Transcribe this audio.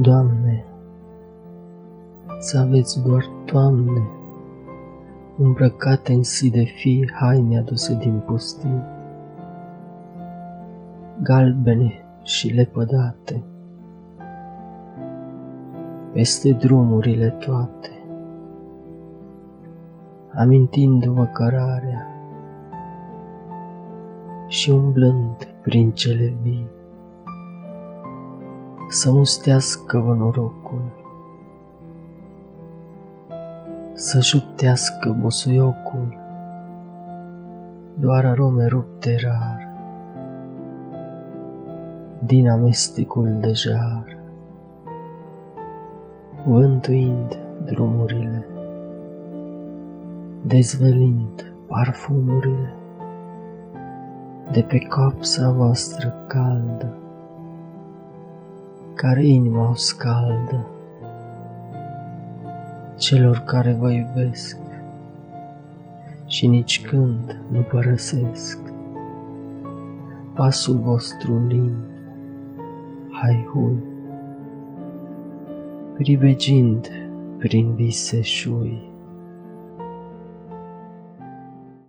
Doamne, să aveți doar, Doamne, îmbrăcate în si de fii haine aduse din pustii, galbene și lepădate, peste drumurile toate, amintindu-vă cărarea și umblând prin cele vii, să mustească-vă norocul, să șuptească busuiocul, doar arome rupte rar, din amestecul de jar, vântuind drumurile, dezvălind parfumurile de pe capsa voastră caldă, care inima o scaldă celor care vă iubesc și nici când nu părăsesc pasul vostru lin, hui, privegind prin vise șui.